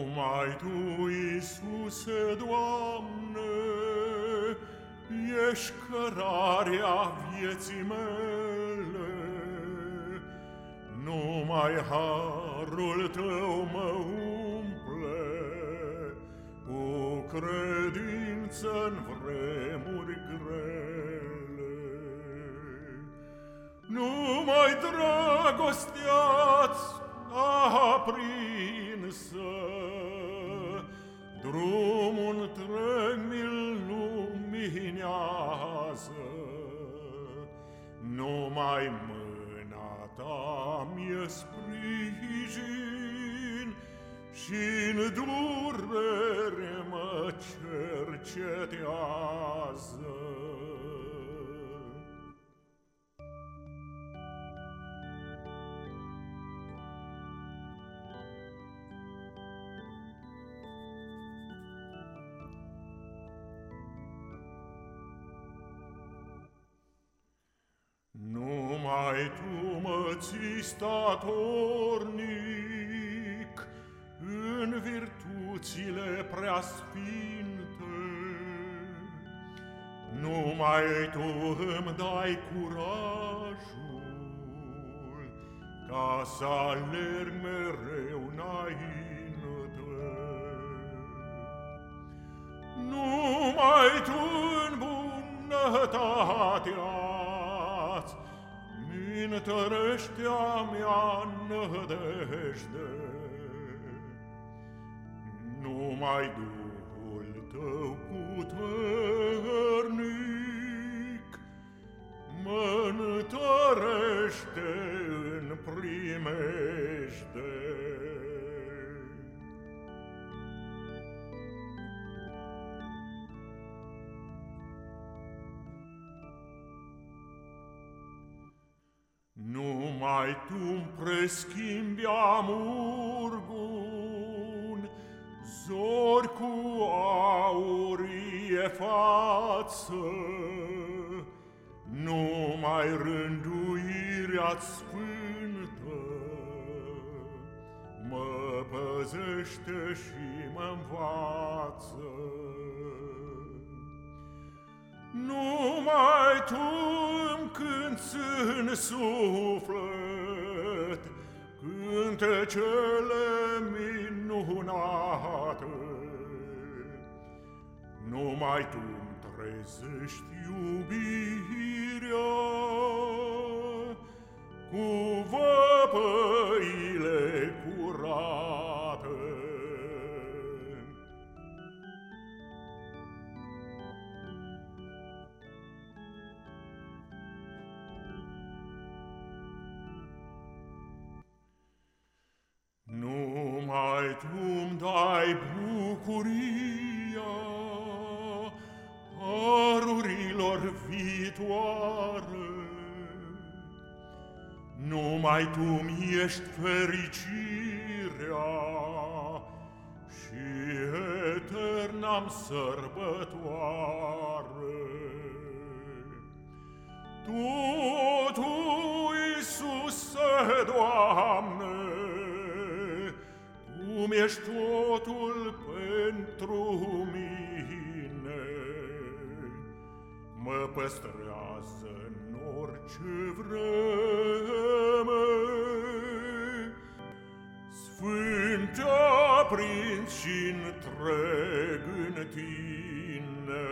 Numai Tu, Iisuse, Doamne, Ești cărarea vieții mele. Numai harul Tău mă umple Cu credință în vremuri grele. Numai dragostea-ți aprinsă, Drumul întreg mi-l luminează. Numai mâna ta mi-e sprijin Și-n durere mă cercetează. Numai Tu mă ții statornic În virtuțile preasfinte. Numai Tu îmi dai curajul Ca să alerg mereu înainte. Numai Tu în bunătatea Întărește-a mea nădejde. Numai Duhul tău puternic mă întărește în primește. Numai tu-mi preschimbi amurgun, Zori cu aurie față, Numai rânduirea sfântă Mă păzește și mă învață. Numai tu îmi cânți în suflet cântecele minunate. Numai tu îmi trezești iubirea tu-mi dai bucuria Harurilor viitoare. Numai tu-mi ești fericirea Și eternam sărbătoare. Cum ești totul pentru mine, Mă păstrează în orice vreme. Sfânt aprins și întreg în tine,